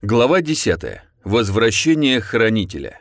Глава 10. Возвращение хранителя.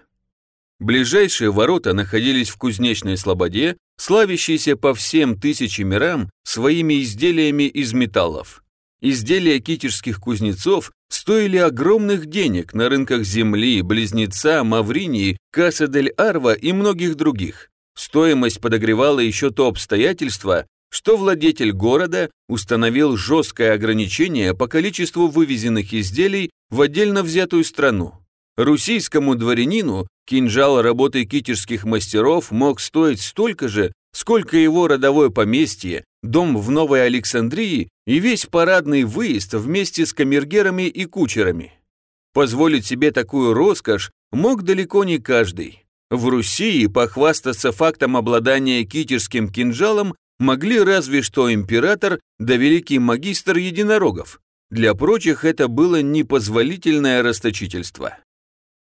Ближайшие ворота находились в кузнечной слободе, славящейся по всем тысячи мирам своими изделиями из металлов. Изделия китежских кузнецов стоили огромных денег на рынках земли, Близнеца, Мавринии, Касса-дель-Арва и многих других. Стоимость подогревала еще то обстоятельство, что владетель города установил жесткое ограничение по количеству вывезенных изделий в отдельно взятую страну. Русийскому дворянину кинжал работы китежских мастеров мог стоить столько же, сколько его родовое поместье, дом в Новой Александрии и весь парадный выезд вместе с камергерами и кучерами. Позволить себе такую роскошь мог далеко не каждый. В Руси похвастаться фактом обладания китежским кинжалом могли разве что император да великий магистр единорогов. Для прочих это было непозволительное расточительство.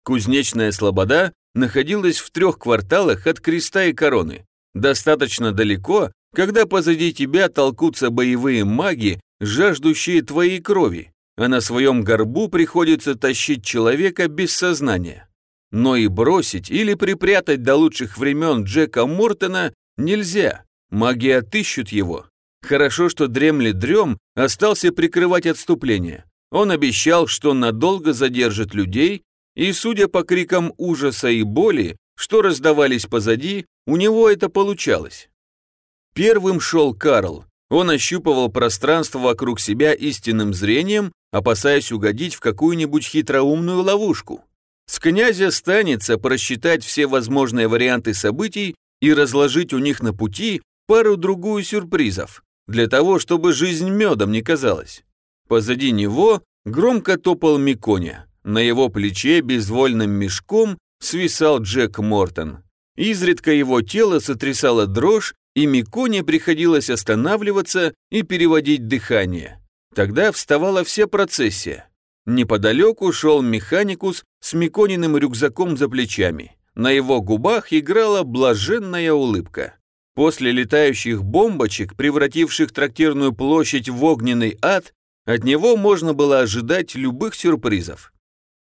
Кузнечная слобода находилась в трех кварталах от креста и короны, достаточно далеко, когда позади тебя толкутся боевые маги, жаждущие твоей крови, а на своем горбу приходится тащить человека без сознания. Но и бросить или припрятать до лучших времен Джека Мортона нельзя, маги отыщут его, Хорошо, что дремлет дрем остался прикрывать отступление. Он обещал, что надолго задержит людей, и, судя по крикам ужаса и боли, что раздавались позади, у него это получалось. Первым шел Карл. Он ощупывал пространство вокруг себя истинным зрением, опасаясь угодить в какую-нибудь хитроумную ловушку. С князя станется просчитать все возможные варианты событий и разложить у них на пути пару-другую сюрпризов для того, чтобы жизнь медом не казалась. Позади него громко топал Миконя. На его плече безвольным мешком свисал Джек Мортон. Изредка его тело сотрясало дрожь, и Миконе приходилось останавливаться и переводить дыхание. Тогда вставала вся процессия. Неподалеку шел механикус с Микониным рюкзаком за плечами. На его губах играла блаженная улыбка. После летающих бомбочек, превративших трактирную площадь в огненный ад, от него можно было ожидать любых сюрпризов.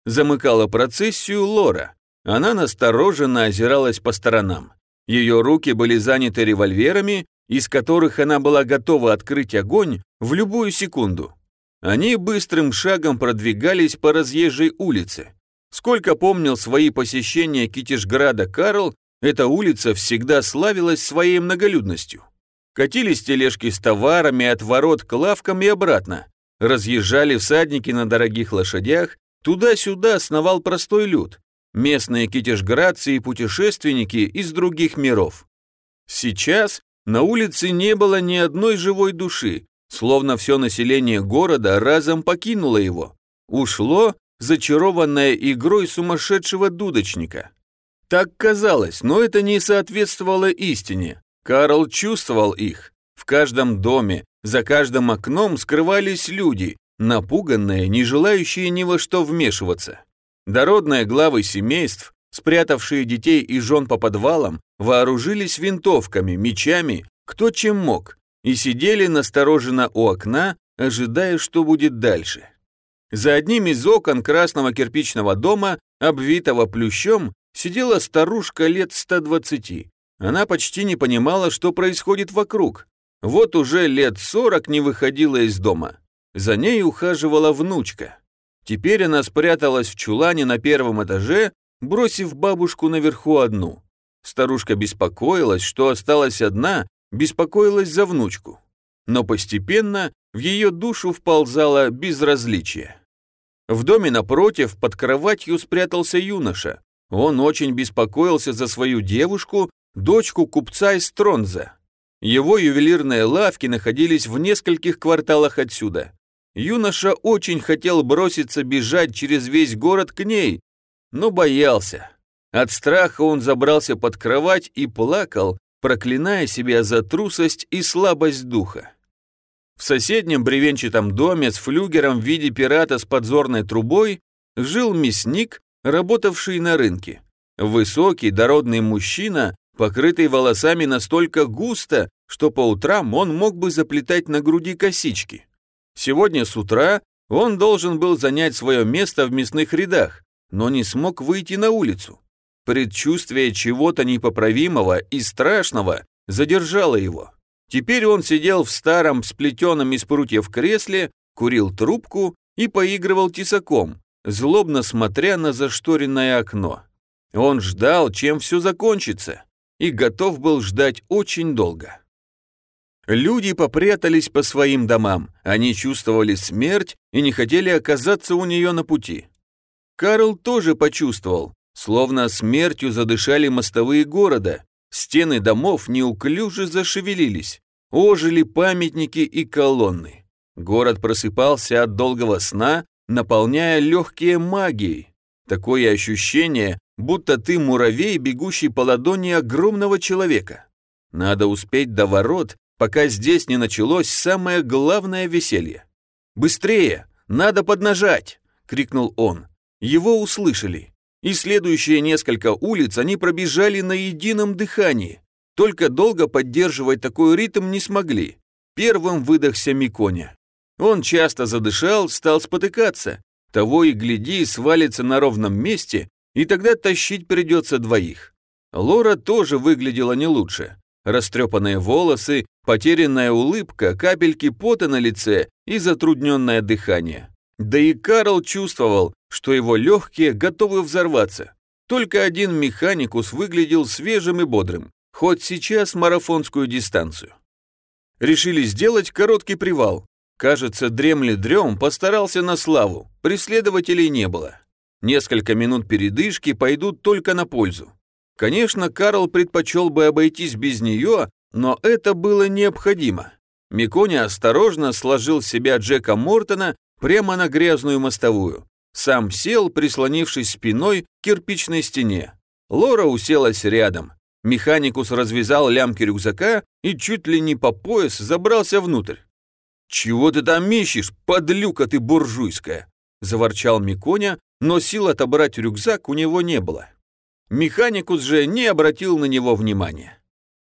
Замыкала процессию Лора. Она настороженно озиралась по сторонам. Ее руки были заняты револьверами, из которых она была готова открыть огонь в любую секунду. Они быстрым шагом продвигались по разъезжей улице. Сколько помнил свои посещения Китежграда Карл, эта улица всегда славилась своей многолюдностью. Катились тележки с товарами от ворот к лавкам и обратно. Разъезжали всадники на дорогих лошадях, туда-сюда сновал простой люд. Местные китежградцы и путешественники из других миров. Сейчас на улице не было ни одной живой души, словно все население города разом покинуло его. Ушло, зачарованное игрой сумасшедшего дудочника. Так казалось, но это не соответствовало истине. Карл чувствовал их. В каждом доме, за каждым окном скрывались люди, напуганные, не желающие ни во что вмешиваться. Дородные главы семейств, спрятавшие детей и жен по подвалам, вооружились винтовками, мечами, кто чем мог, и сидели настороженно у окна, ожидая, что будет дальше. За одним из окон красного кирпичного дома, обвитого плющом, сидела старушка лет 120. Она почти не понимала, что происходит вокруг. Вот уже лет 40 не выходила из дома. За ней ухаживала внучка. Теперь она спряталась в чулане на первом этаже, бросив бабушку наверху одну. Старушка беспокоилась, что осталась одна, беспокоилась за внучку. Но постепенно в ее душу вползало безразличие. В доме напротив под кроватью спрятался юноша, он очень беспокоился за свою девушку, дочку купца из Тронза. Его ювелирные лавки находились в нескольких кварталах отсюда. Юноша очень хотел броситься бежать через весь город к ней, но боялся. От страха он забрался под кровать и плакал, проклиная себя за трусость и слабость духа. В соседнем бревенчатом доме с флюгером в виде пирата с подзорной трубой жил мясник, работавший на рынке. Высокий, дородный мужчина, покрытый волосами настолько густо, что по утрам он мог бы заплетать на груди косички. Сегодня с утра Он должен был занять свое место в мясных рядах, но не смог выйти на улицу. Предчувствие чего-то непоправимого и страшного задержало его. Теперь он сидел в старом, сплетенном из прутьев кресле, курил трубку и поигрывал тесаком, злобно смотря на зашторенное окно. Он ждал, чем все закончится, и готов был ждать очень долго. Люди попрятались по своим домам, они чувствовали смерть и не хотели оказаться у нее на пути. Карл тоже почувствовал, словно смертью задышали мостовые города, стены домов неуклюже зашевелились, ожили памятники и колонны. Город просыпался от долгого сна, наполняя легкие магией. Такое ощущение, будто ты муравей, бегущий по ладони огромного человека. Надо успеть до ворот, пока здесь не началось самое главное веселье. «Быстрее! Надо поднажать!» — крикнул он. Его услышали. И следующие несколько улиц они пробежали на едином дыхании. Только долго поддерживать такой ритм не смогли. Первым выдохся Миконя. Он часто задышал, стал спотыкаться. Того и гляди, свалится на ровном месте, и тогда тащить придется двоих. Лора тоже выглядела не лучше. Растрепанные волосы, потерянная улыбка, капельки пота на лице и затрудненное дыхание. Да и Карл чувствовал, что его легкие готовы взорваться. Только один механикус выглядел свежим и бодрым хоть сейчас марафонскую дистанцию. Решили сделать короткий привал. Кажется, дремли дрем постарался на славу, преследователей не было. Несколько минут передышки пойдут только на пользу. Конечно, Карл предпочел бы обойтись без нее, но это было необходимо. Миконя осторожно сложил себя Джека Мортона прямо на грязную мостовую. Сам сел, прислонившись спиной к кирпичной стене. Лора уселась рядом. Механикус развязал лямки рюкзака и чуть ли не по пояс забрался внутрь. «Чего ты там ищешь, подлюка ты буржуйская?» – заворчал Миконя, но сил отобрать рюкзак у него не было. Механикус же не обратил на него внимания.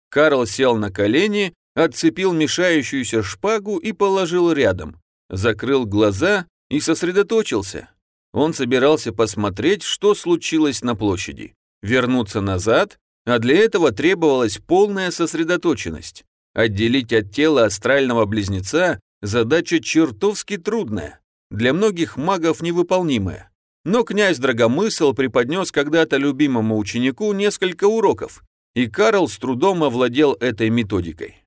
Карл сел на колени, отцепил мешающуюся шпагу и положил рядом, закрыл глаза и сосредоточился. Он собирался посмотреть, что случилось на площади, вернуться назад а для этого требовалась полная сосредоточенность. Отделить от тела астрального близнеца задача чертовски трудная, для многих магов невыполнимая. Но князь Драгомысл преподнес когда-то любимому ученику несколько уроков, и Карл с трудом овладел этой методикой.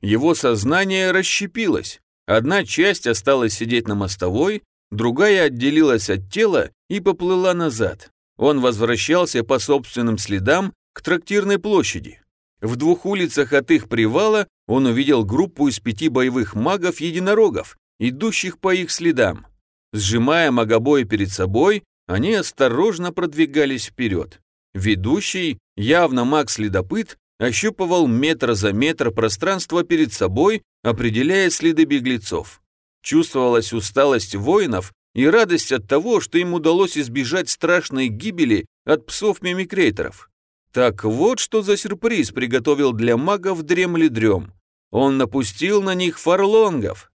Его сознание расщепилось. Одна часть осталась сидеть на мостовой, другая отделилась от тела и поплыла назад. Он возвращался по собственным следам к трактирной площади. В двух улицах от их привала он увидел группу из пяти боевых магов-единорогов, идущих по их следам. Сжимая магобои перед собой, они осторожно продвигались вперед. Ведущий, явно маг-следопыт, ощупывал метр за метр пространство перед собой, определяя следы беглецов. Чувствовалась усталость воинов и радость от того, что им удалось избежать страшной гибели от псов-мимикрейторов. Так вот, что за сюрприз приготовил для магов дремли-дрем. Он напустил на них фарлонгов.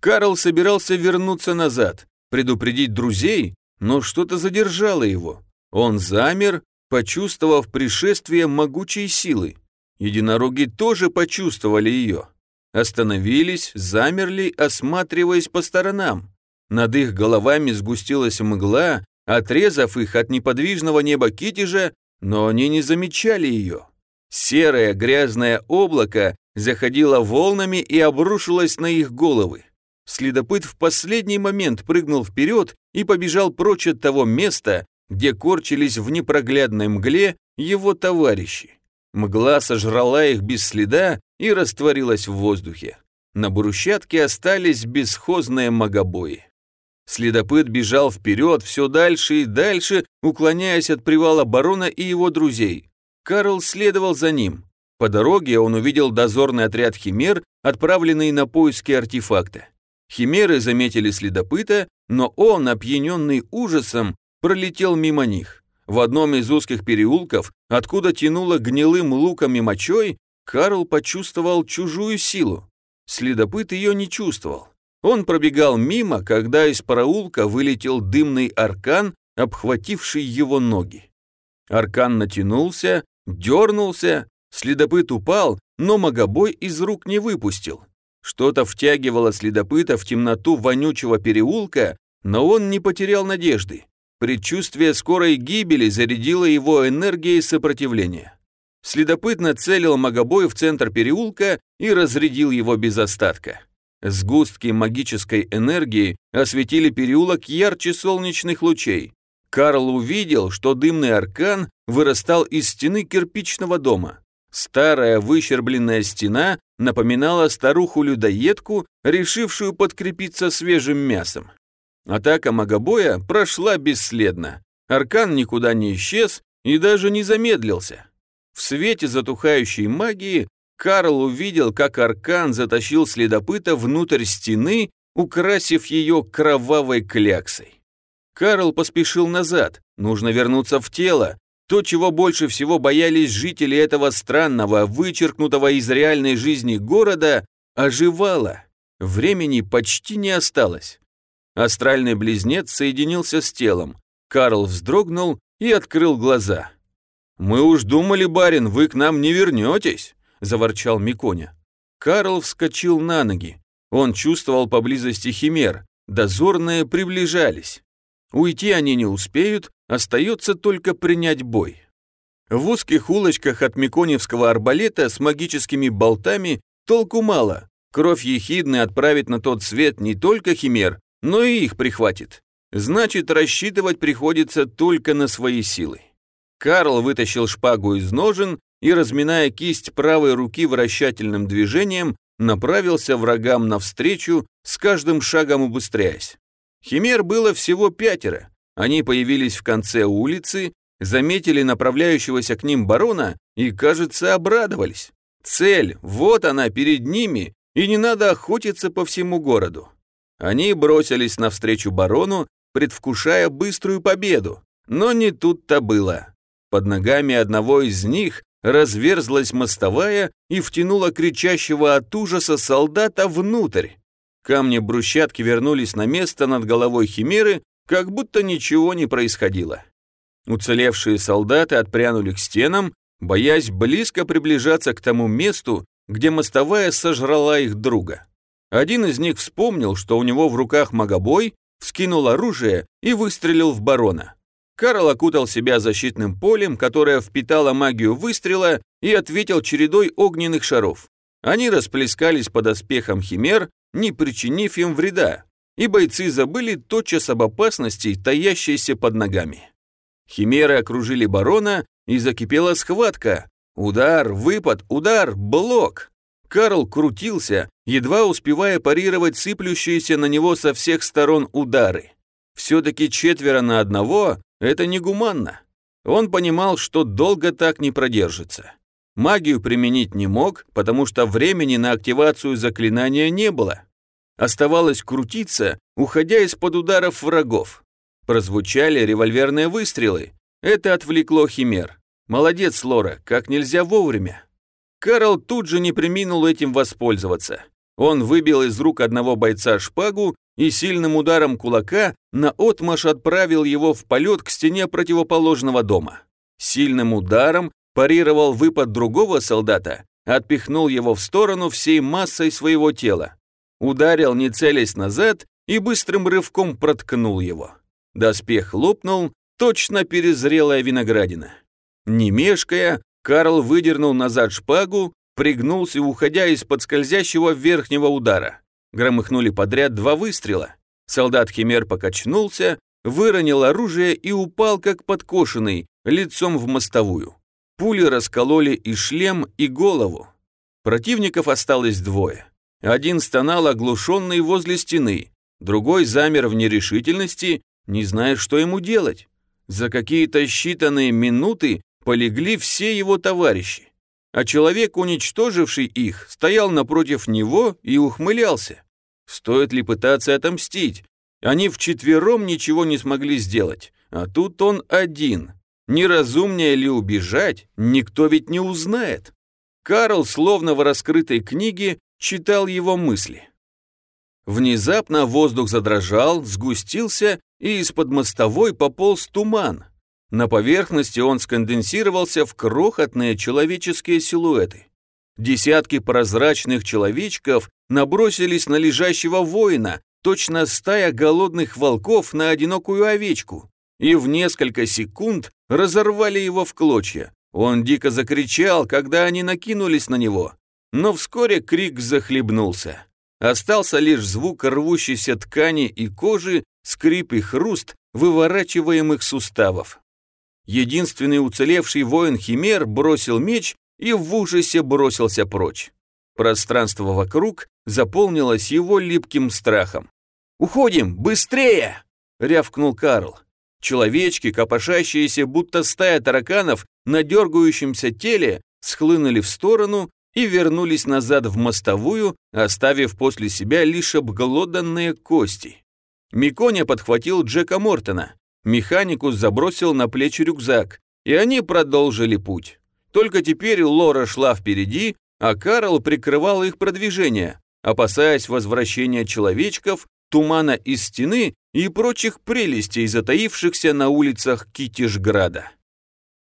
Карл собирался вернуться назад, предупредить друзей, но что-то задержало его. Он замер, почувствовав пришествие могучей силы. Единороги тоже почувствовали ее. Остановились, замерли, осматриваясь по сторонам. Над их головами сгустилась мгла, отрезав их от неподвижного неба Китежа но они не замечали ее. Серое грязное облако заходило волнами и обрушилось на их головы. Следопыт в последний момент прыгнул вперед и побежал прочь от того места, где корчились в непроглядной мгле его товарищи. Мгла сожрала их без следа и растворилась в воздухе. На брусчатке остались бесхозные магобои. Следопыт бежал вперед все дальше и дальше, уклоняясь от привала барона и его друзей. Карл следовал за ним. По дороге он увидел дозорный отряд химер, отправленный на поиски артефакта. Химеры заметили следопыта, но он, опьяненный ужасом, пролетел мимо них. В одном из узких переулков, откуда тянуло гнилым луком и мочой, Карл почувствовал чужую силу. Следопыт ее не чувствовал. Он пробегал мимо, когда из проулка вылетел дымный аркан, обхвативший его ноги. Аркан натянулся, дернулся, следопыт упал, но магобой из рук не выпустил. Что-то втягивало следопыта в темноту вонючего переулка, но он не потерял надежды. Предчувствие скорой гибели зарядило его энергией сопротивления. Следопыт нацелил магобой в центр переулка и разрядил его без остатка. Сгустки магической энергии осветили переулок ярче солнечных лучей. Карл увидел, что дымный аркан вырастал из стены кирпичного дома. Старая выщербленная стена напоминала старуху-людоедку, решившую подкрепиться свежим мясом. Атака магобоя прошла бесследно. Аркан никуда не исчез и даже не замедлился. В свете затухающей магии Карл увидел, как Аркан затащил следопыта внутрь стены, украсив ее кровавой кляксой. Карл поспешил назад, нужно вернуться в тело. То, чего больше всего боялись жители этого странного, вычеркнутого из реальной жизни города, оживало. Времени почти не осталось. Астральный близнец соединился с телом. Карл вздрогнул и открыл глаза. «Мы уж думали, барин, вы к нам не вернетесь», – заворчал Миконя. Карл вскочил на ноги. Он чувствовал поблизости химер. Дозорные приближались. Уйти они не успеют, остается только принять бой. В узких улочках от Миконевского арбалета с магическими болтами толку мало. Кровь ехидны отправит на тот свет не только химер, но и их прихватит. Значит, рассчитывать приходится только на свои силы. Карл вытащил шпагу из ножен и, разминая кисть правой руки вращательным движением, направился врагам навстречу, с каждым шагом убыстряясь. Химер было всего пятеро. Они появились в конце улицы, заметили направляющегося к ним барона и, кажется, обрадовались. Цель, вот она перед ними, и не надо охотиться по всему городу. Они бросились навстречу барону, предвкушая быструю победу. Но не тут-то было. Под ногами одного из них разверзлась мостовая и втянула кричащего от ужаса солдата внутрь. Камни брусчатки вернулись на место над головой химеры, как будто ничего не происходило. Уцелевшие солдаты отпрянули к стенам, боясь близко приближаться к тому месту, где мостовая сожрала их друга. Один из них вспомнил, что у него в руках магобой, вскинул оружие и выстрелил в барона. Карл окутал себя защитным полем, которое впитало магию выстрела, и ответил чередой огненных шаров. Они расплескались под оспехом химер, не причинив им вреда, и бойцы забыли тотчас об опасности, таящейся под ногами. Химеры окружили барона, и закипела схватка. Удар, выпад, удар, блок. Карл крутился, едва успевая парировать сыплющиеся на него со всех сторон удары. Все-таки четверо на одного – это негуманно. Он понимал, что долго так не продержится. Магию применить не мог, потому что времени на активацию заклинания не было. Оставалось крутиться, уходя из-под ударов врагов. Прозвучали револьверные выстрелы. Это отвлекло Химер. Молодец, Лора, как нельзя вовремя. Карл тут же не приминул этим воспользоваться. Он выбил из рук одного бойца шпагу и сильным ударом кулака наотмашь отправил его в полет к стене противоположного дома. Сильным ударом парировал выпад другого солдата, отпихнул его в сторону всей массой своего тела. Ударил, не целясь назад, и быстрым рывком проткнул его. Доспех лопнул, точно перезрелая виноградина. Не мешкая, Карл выдернул назад шпагу, пригнулся, уходя из-под скользящего верхнего удара. Громыхнули подряд два выстрела. Солдат Химер покачнулся, выронил оружие и упал, как подкошенный, лицом в мостовую. Пули раскололи и шлем, и голову. Противников осталось двое. Один стонал оглушенный возле стены, другой замер в нерешительности, не зная, что ему делать. За какие-то считанные минуты полегли все его товарищи, а человек, уничтоживший их, стоял напротив него и ухмылялся. Стоит ли пытаться отомстить? Они вчетвером ничего не смогли сделать, а тут он один. Неразумнее ли убежать, никто ведь не узнает. Карл, словно в раскрытой книге, читал его мысли. Внезапно воздух задрожал, сгустился, и из-под мостовой пополз туман. На поверхности он сконденсировался в крохотные человеческие силуэты. Десятки прозрачных человечков набросились на лежащего воина, точно стая голодных волков на одинокую овечку, и в несколько секунд разорвали его в клочья. Он дико закричал, когда они накинулись на него, но вскоре крик захлебнулся. Остался лишь звук рвущейся ткани и кожи, скрип и хруст выворачиваемых суставов. Единственный уцелевший воин Химер бросил меч и в ужасе бросился прочь. Пространство вокруг заполнилось его липким страхом. «Уходим! Быстрее!» — рявкнул Карл. Человечки, копошащиеся, будто стая тараканов на дергающемся теле, схлынули в сторону и вернулись назад в мостовую, оставив после себя лишь обглоданные кости. Миконя подхватил Джека Мортона, механикус забросил на плечи рюкзак, и они продолжили путь. Только теперь Лора шла впереди, а Карл прикрывал их продвижение, опасаясь возвращения человечков, тумана из стены и прочих прелестей, затаившихся на улицах Китишграда.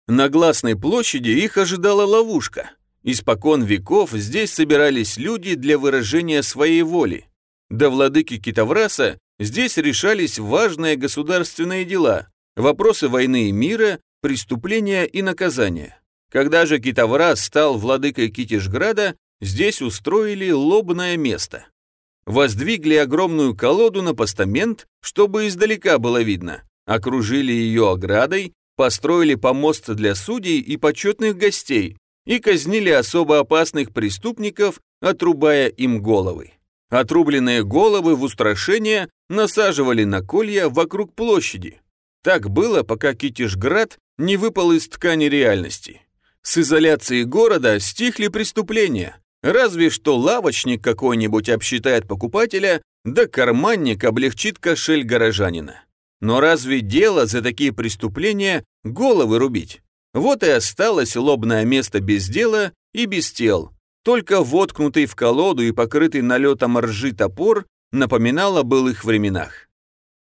На Гласной площади их ожидала ловушка – Испокон веков здесь собирались люди для выражения своей воли. До владыки Китавраса здесь решались важные государственные дела, вопросы войны и мира, преступления и наказания. Когда же Китаврас стал владыкой Китишграда, здесь устроили лобное место. Воздвигли огромную колоду на постамент, чтобы издалека было видно, окружили ее оградой, построили помост для судей и почетных гостей, и казнили особо опасных преступников, отрубая им головы. Отрубленные головы в устрашение насаживали на колья вокруг площади. Так было, пока Китишград не выпал из ткани реальности. С изоляции города стихли преступления, разве что лавочник какой-нибудь обсчитает покупателя, да карманник облегчит кошель горожанина. Но разве дело за такие преступления головы рубить? Вот и осталось лобное место без дела и без тел. Только воткнутый в колоду и покрытый налетом ржи топор напоминал о былых временах.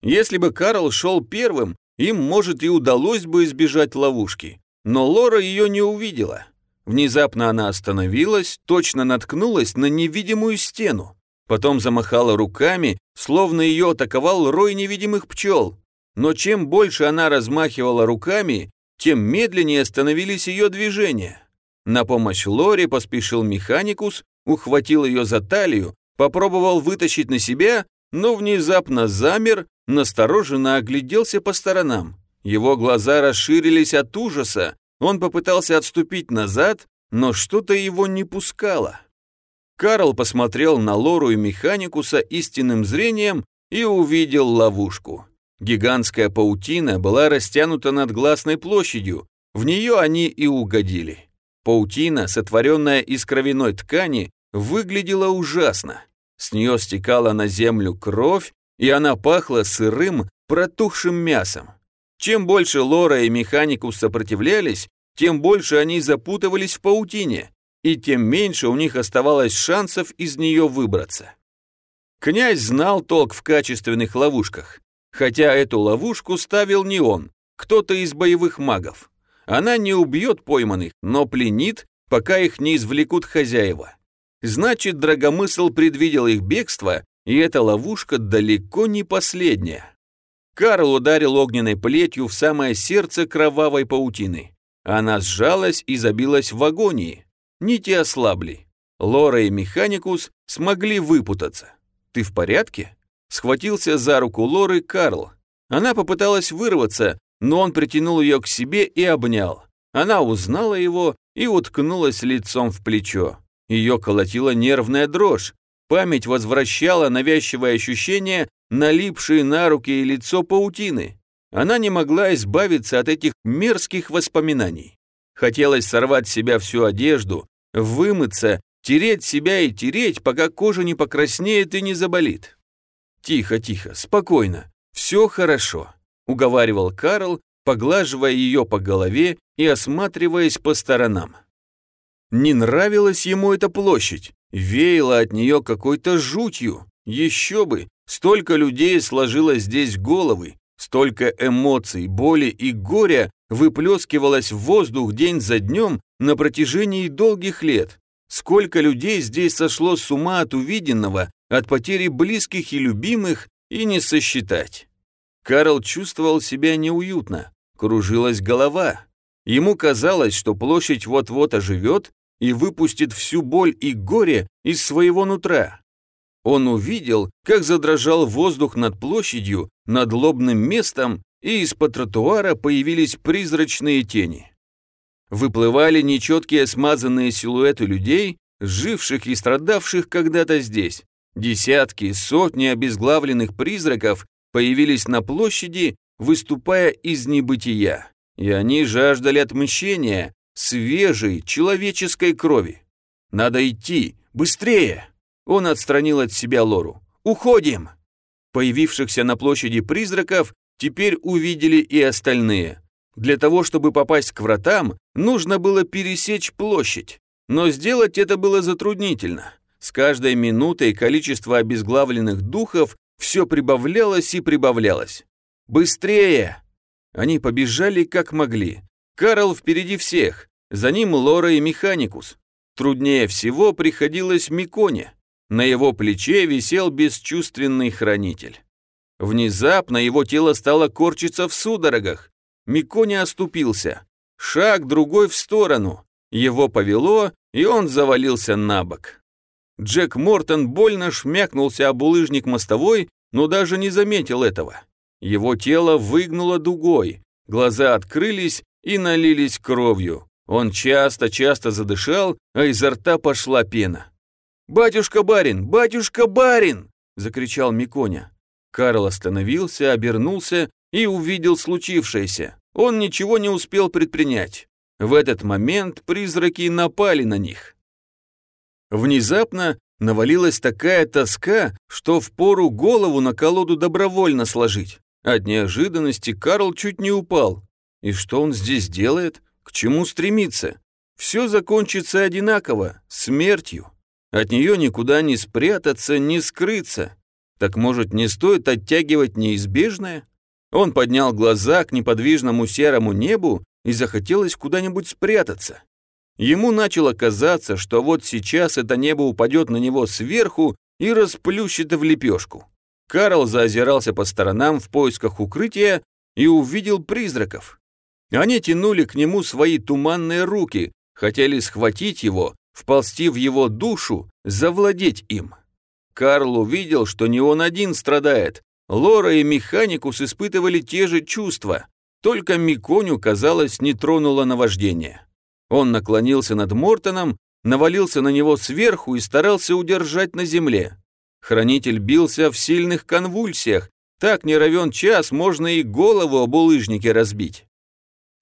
Если бы Карл шел первым, им, может, и удалось бы избежать ловушки. Но Лора ее не увидела. Внезапно она остановилась, точно наткнулась на невидимую стену. Потом замахала руками, словно ее атаковал рой невидимых пчел. Но чем больше она размахивала руками, тем медленнее становились ее движения. На помощь Лоре поспешил механикус, ухватил ее за талию, попробовал вытащить на себя, но внезапно замер, настороженно огляделся по сторонам. Его глаза расширились от ужаса, он попытался отступить назад, но что-то его не пускало. Карл посмотрел на Лору и механикуса истинным зрением и увидел ловушку. Гигантская паутина была растянута над Гласной площадью, в нее они и угодили. Паутина, сотворенная из кровяной ткани, выглядела ужасно. С нее стекала на землю кровь, и она пахла сырым, протухшим мясом. Чем больше Лора и Механикус сопротивлялись, тем больше они запутывались в паутине, и тем меньше у них оставалось шансов из нее выбраться. Князь знал толк в качественных ловушках. Хотя эту ловушку ставил не он, кто-то из боевых магов. Она не убьет пойманных, но пленит, пока их не извлекут хозяева. Значит, Драгомысл предвидел их бегство, и эта ловушка далеко не последняя. Карл ударил огненной плетью в самое сердце кровавой паутины. Она сжалась и забилась в агонии. Нити ослабли. Лора и Механикус смогли выпутаться. «Ты в порядке?» Схватился за руку Лоры Карл. Она попыталась вырваться, но он притянул ее к себе и обнял. Она узнала его и уткнулась лицом в плечо. Ее колотила нервная дрожь. Память возвращала навязчивое ощущение, налипшие на руки и лицо паутины. Она не могла избавиться от этих мерзких воспоминаний. Хотелось сорвать с себя всю одежду, вымыться, тереть себя и тереть, пока кожа не покраснеет и не заболит. «Тихо, тихо, спокойно, все хорошо», — уговаривал Карл, поглаживая ее по голове и осматриваясь по сторонам. Не нравилась ему эта площадь, веяло от нее какой-то жутью. Еще бы, столько людей сложило здесь головы, столько эмоций, боли и горя выплескивалось в воздух день за днем на протяжении долгих лет. Сколько людей здесь сошло с ума от увиденного, от потери близких и любимых, и не сосчитать. Карл чувствовал себя неуютно, кружилась голова. Ему казалось, что площадь вот-вот оживет и выпустит всю боль и горе из своего нутра. Он увидел, как задрожал воздух над площадью, над лобным местом, и из-под тротуара появились призрачные тени. Выплывали нечеткие смазанные силуэты людей, живших и страдавших когда-то здесь. Десятки, сотни обезглавленных призраков появились на площади, выступая из небытия. И они жаждали отмщения, свежей человеческой крови. «Надо идти! Быстрее!» Он отстранил от себя Лору. «Уходим!» Появившихся на площади призраков теперь увидели и остальные. Для того, чтобы попасть к вратам, нужно было пересечь площадь. Но сделать это было затруднительно. С каждой минутой количество обезглавленных духов все прибавлялось и прибавлялось. «Быстрее!» Они побежали как могли. Карл впереди всех, за ним Лора и Механикус. Труднее всего приходилось Миконе. На его плече висел бесчувственный хранитель. Внезапно его тело стало корчиться в судорогах. Миконе оступился. Шаг другой в сторону. Его повело, и он завалился на бок. Джек Мортон больно шмякнулся об улыжник мостовой, но даже не заметил этого. Его тело выгнуло дугой, глаза открылись и налились кровью. Он часто-часто задышал, а изо рта пошла пена. «Батюшка барин! Батюшка барин!» – закричал Миконя. Карл остановился, обернулся и увидел случившееся. Он ничего не успел предпринять. В этот момент призраки напали на них. Внезапно навалилась такая тоска, что впору голову на колоду добровольно сложить. От неожиданности Карл чуть не упал. И что он здесь делает? К чему стремится? Все закончится одинаково, смертью. От нее никуда не спрятаться, не скрыться. Так может, не стоит оттягивать неизбежное? Он поднял глаза к неподвижному серому небу и захотелось куда-нибудь спрятаться. Ему начало казаться, что вот сейчас это небо упадет на него сверху и расплющит в лепешку. Карл заозирался по сторонам в поисках укрытия и увидел призраков. Они тянули к нему свои туманные руки, хотели схватить его, вползти в его душу, завладеть им. Карл увидел, что не он один страдает. Лора и Механикус испытывали те же чувства, только Миконю, казалось, не тронуло наваждение. Он наклонился над Мортоном, навалился на него сверху и старался удержать на земле. Хранитель бился в сильных конвульсиях, так не равен час можно и голову об улыжнике разбить.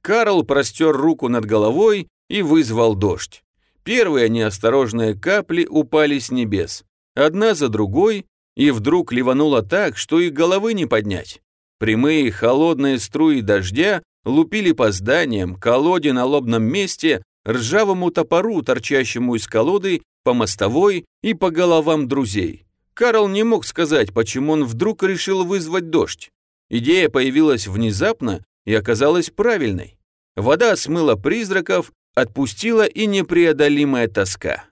Карл простер руку над головой и вызвал дождь. Первые неосторожные капли упали с небес, одна за другой, и вдруг ливануло так, что и головы не поднять. Прямые холодные струи дождя лупили по зданиям, колоде на лобном месте, ржавому топору, торчащему из колоды, по мостовой и по головам друзей. Карл не мог сказать, почему он вдруг решил вызвать дождь. Идея появилась внезапно и оказалась правильной. Вода смыла призраков, отпустила и непреодолимая тоска.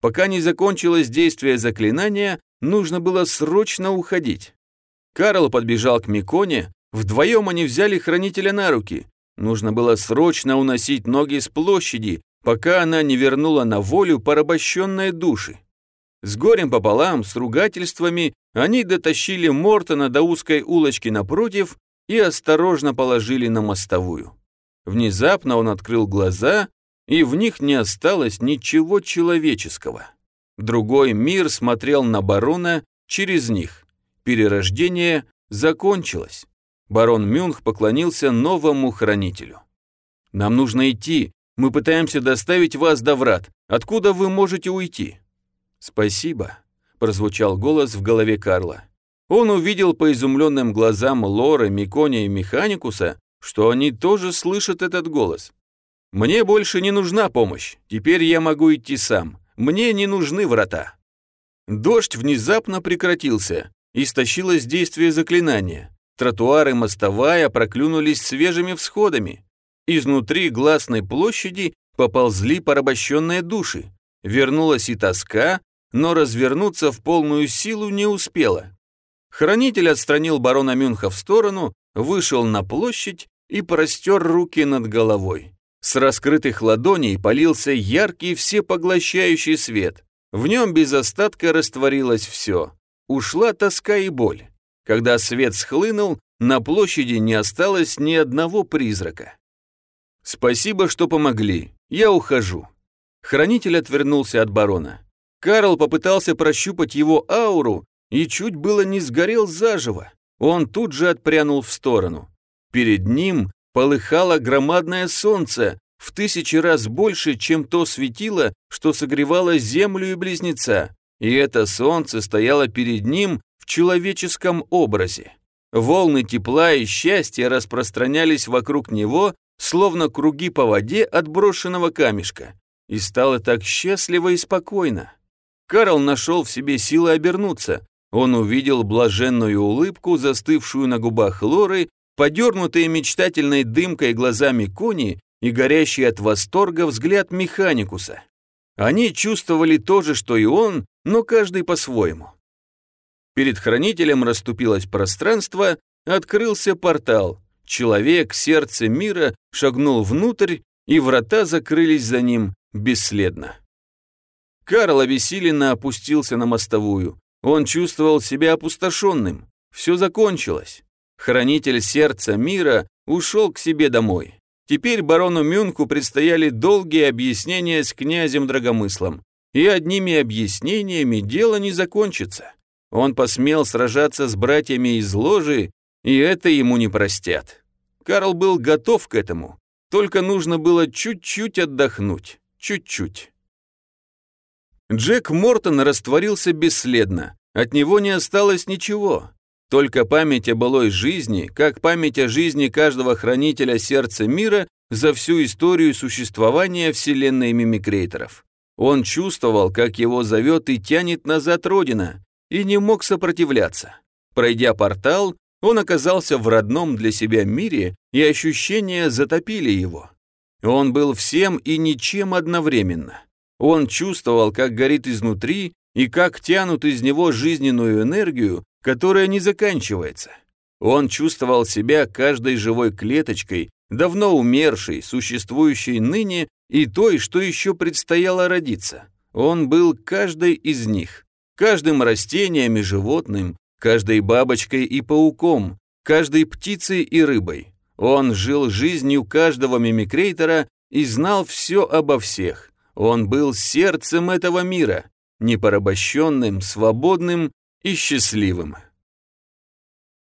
Пока не закончилось действие заклинания, нужно было срочно уходить. Карл подбежал к Миконе, вдвоем они взяли хранителя на руки. Нужно было срочно уносить ноги с площади, пока она не вернула на волю порабощенные души. С горем пополам, с ругательствами, они дотащили Мортона до узкой улочки напротив и осторожно положили на мостовую. Внезапно он открыл глаза, и в них не осталось ничего человеческого. Другой мир смотрел на барона через них. Перерождение закончилось. Барон Мюнх поклонился новому хранителю. «Нам нужно идти. Мы пытаемся доставить вас до врат. Откуда вы можете уйти?» «Спасибо», — прозвучал голос в голове Карла. Он увидел по изумленным глазам Лоры, Миконя и Механикуса, что они тоже слышат этот голос. «Мне больше не нужна помощь. Теперь я могу идти сам. Мне не нужны врата». Дождь внезапно прекратился, истощилось действие заклинания. Тротуары мостовая проклюнулись свежими всходами. Изнутри гласной площади поползли порабощенные души. Вернулась и тоска, но развернуться в полную силу не успела. Хранитель отстранил барона Мюнха в сторону, вышел на площадь и простер руки над головой. С раскрытых ладоней полился яркий всепоглощающий свет. В нем без остатка растворилось все. Ушла тоска и боль. Когда свет схлынул, на площади не осталось ни одного призрака. «Спасибо, что помогли. Я ухожу». Хранитель отвернулся от барона. Карл попытался прощупать его ауру и чуть было не сгорел заживо. Он тут же отпрянул в сторону. Перед ним полыхало громадное солнце, в тысячи раз больше, чем то светило, что согревало землю и близнеца. И это солнце стояло перед ним в человеческом образе. Волны тепла и счастья распространялись вокруг него, словно круги по воде от брошенного камешка. И стало так счастливо и спокойно. Карл нашел в себе силы обернуться. Он увидел блаженную улыбку, застывшую на губах Лоры, подернутые мечтательной дымкой глазами кони и горящий от восторга взгляд механикуса. Они чувствовали то же, что и он, но каждый по-своему. Перед хранителем расступилось пространство, открылся портал. Человек, сердце мира, шагнул внутрь, и врата закрылись за ним бесследно. Карл обессиленно опустился на мостовую. Он чувствовал себя опустошенным. Все закончилось. Хранитель сердца мира ушел к себе домой. Теперь барону Мюнку предстояли долгие объяснения с князем Драгомыслом. И одними объяснениями дело не закончится. Он посмел сражаться с братьями из ложи, и это ему не простят. Карл был готов к этому, только нужно было чуть-чуть отдохнуть, чуть-чуть. Джек Мортон растворился бесследно, от него не осталось ничего. Только память о былой жизни, как память о жизни каждого хранителя сердца мира за всю историю существования вселенной мимикрейторов. Он чувствовал, как его зовет и тянет назад Родина, и не мог сопротивляться. Пройдя портал, он оказался в родном для себя мире, и ощущения затопили его. Он был всем и ничем одновременно. Он чувствовал, как горит изнутри и как тянут из него жизненную энергию, которая не заканчивается. Он чувствовал себя каждой живой клеточкой, давно умершей, существующей ныне и той, что еще предстояло родиться. Он был каждой из них, каждым растением и животным, каждой бабочкой и пауком, каждой птицей и рыбой. Он жил жизнью каждого мимикрейтора и знал все обо всех. Он был сердцем этого мира, непорабощенным, свободным и счастливым.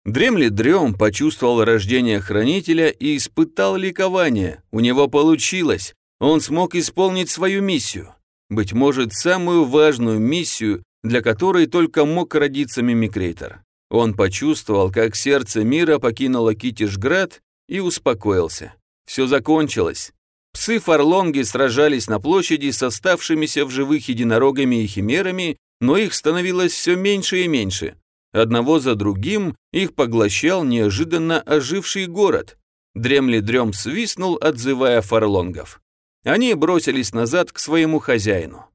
Дремли дрем почувствовал рождение хранителя и испытал ликование. У него получилось. Он смог исполнить свою миссию. Быть может, самую важную миссию, для которой только мог родиться мимикрейтор. Он почувствовал, как сердце мира покинуло Китишград и успокоился. Все закончилось. Псы Фарлонги сражались на площади с оставшимися в живых единорогами и химерами, но их становилось все меньше и меньше. Одного за другим их поглощал неожиданно оживший город. Дремли дрем свистнул, отзывая фарлонгов. Они бросились назад к своему хозяину.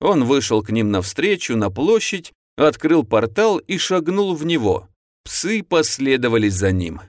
Он вышел к ним навстречу на площадь, открыл портал и шагнул в него. Псы последовали за ним.